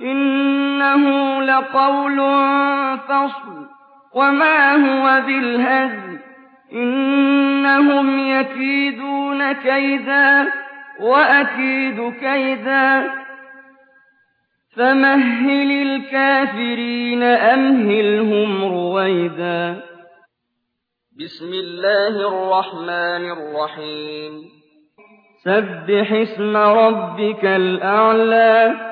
إِنَّهُ لَقَوْلٌ فَصْلٌ. وَمَا هُوَ بِالْهَزْلِ إِنَّهُمْ يَكِيدُونَ كَيْدًا وَأَكِيدُ كَيْدًا. فَمَهِّلِ الْكَافِرِينَ أَمْهِلْهُمْ رُوَيْدًا. بسم الله الرحمن الرحيم. سبح اسم ربك الأعلى.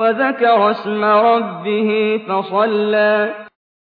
وذكر اسم ربه فصلى